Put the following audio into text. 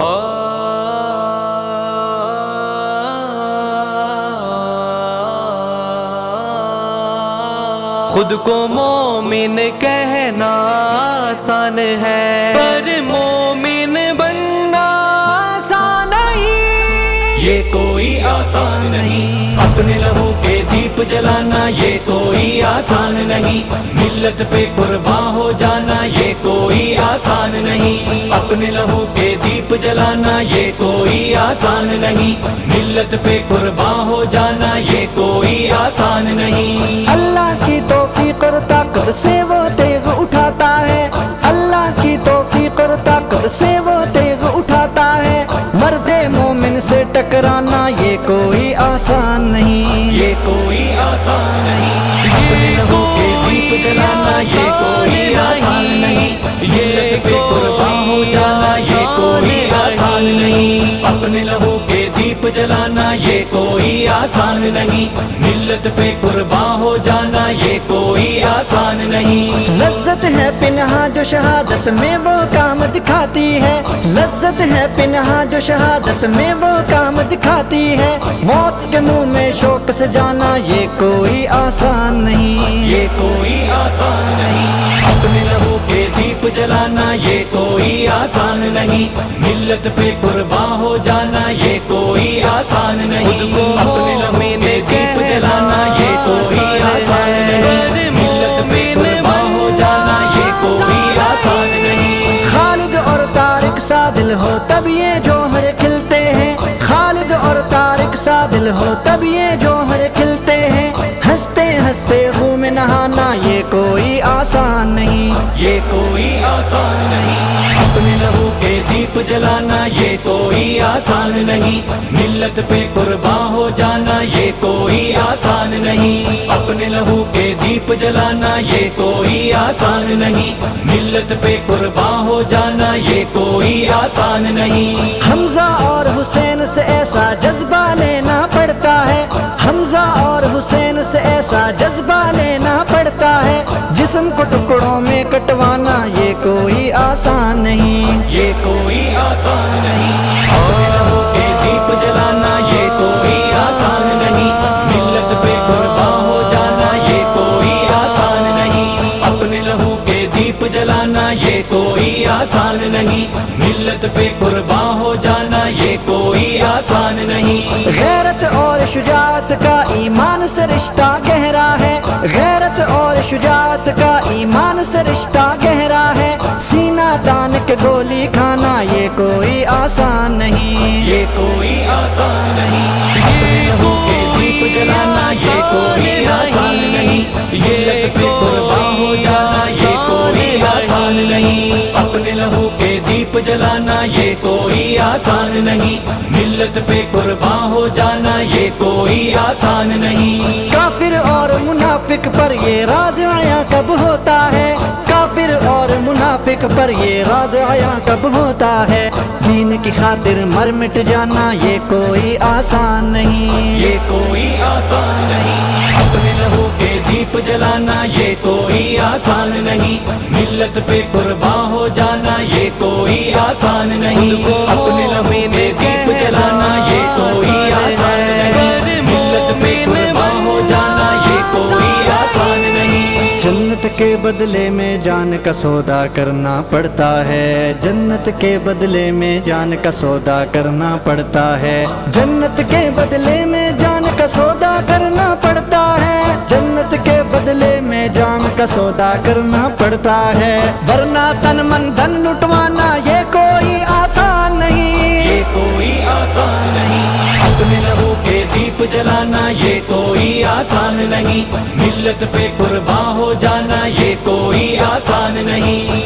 خود کو مومن کہنا آسان ہے پر مومن بننا آسان نہیں. یہ کوئی آسان نہیں. اپنے لہو کے دیپ جلانا یہ کوئی آسان نہیں. ملت پہ قربان ہو جانا یہ کوئی آسان نہیں. اپنے لہو کے دیپ جلانا یہ کوئی آسان نہیں۔ ملت پہ قربان ہو جانا یہ کوئی آسان نہیں۔ اللہ کی توفیق اور طاقت سے وہ تیغ اٹھاتا ہے۔ اللہ کی توفیق اور طاقت سے وہ تیغ اٹھاتا ہے۔ مرد مومن سے ٹکرانا یہ کوئی آسان نہیں۔ یہ کوئی آسان نہیں۔ اپنے لہو کے دیپ جلانا، یہ کوئی آسان نہیں۔ ملت پہ قربان ہو جانا، یہ کوئی آسان نہیں۔ لذت ہے پنہا جو شہادت میں وہ کام دکھاتی ہے۔ لذت ہے پنہا جو شہادت میں وہ کام دکھاتی ہے۔ موت منہ میں شوق سے جانا یہ کوئی آسان نہیں۔ یہ کوئی آسان نہیں۔ اپنے لہو کے دیپ جلانا یہ کوئی آسان نہیں۔ ملت پہ قربان ہو جانا یہ کوئی آسان نہیں۔ اپنے لہو کے دیپ جلانا یہ کوئی آسان نہیں۔ ملت پہ ہو جانا یہ کوئی آسان نہیں۔ خالد اور طارق سادل ہو تب یہ جوہر کھلتے ہو تب یہ جوہر کھلتے ہیں۔ ہنستے ہنستے خوں میں نہانا، یہ کوئی آسان نہیں۔ یہ کوئی آسان نہیں۔ اپنے لہو کے دیپ جلانا، یہ کوئی آسان نہیں۔ ملت پہ قربان ہو جانا، یہ کوئی آسان نہیں۔ اپنے لہو کے دیپ جلانا، یہ کوئی آسان نہیں۔ ملت پہ قربان ہو جانا، یہ کوئی آسان نہیں۔ حمزہ اور حسین سے ایسا جذبہ لینا پڑتا ہے۔ حمزہ اور حسین سے ایسا جذبہ لینا پڑتا ہے۔ جسم کو ٹکڑوں میں کٹوانا یہ کوئی آسان نہیں۔ یہ کوئی آسان نہیں۔ اپنے لہو کے دیپ جلانا یہ کوئی آسان نہیں۔ ملت پہ قربان ہو جانا یہ کوئی آسان نہیں۔ اپنے لہو کے دیپ جلانا یہ کوئی آسان نہیں۔ ملت پہ غیرت اور شجاعت کا ایمان سے رشتہ گہرا ہے غیرت اور شجاعت کا ایمان سے رشتہ گہرا ہے سینہ دان کے گولی کھانا یہ کوئی آسان نہیں یہ کوئی آسان نہیں یہ کوئی آسان نہیں۔ ملت پہ قربان ہو جانا، یہ کوئی آسان نہیں۔ کافر اور منافق پر یہ راز آیا کب ہوتا ہے؟ کافر اور منافق پر یہ راز آیا کب ہوتا ہے؟ دین کی خاطر مر مٹ جانا یہ کوئی آسان نہیں۔ یہ کوئی آسان نہیں۔ اپنے لہو کے دیپ جلانا یہ کوئی آسان نہیں۔ ملت پہ قربان ہو جانا یہ کوئی آسان نہیں۔ اپنے لہو کے دیپ جلانا یہ کوئی کے بدلے میں جان کا سودا کرنا پڑتا ہے۔ جنت کے بدلے میں جان کا سودا کرنا پڑتا ہے۔ جنت کے بدلے میں جان کا سودا کرنا پڑتا ہے۔ جنت کے بدلے میں جان کا سودا کرنا پڑتا ہے۔ ورنہ تن من دھن لٹوانا یہ کوئی جلانا یہ کوئی آسان نہیں۔ ملت پہ قربا ہو جانا یہ کوئی آسان نہیں۔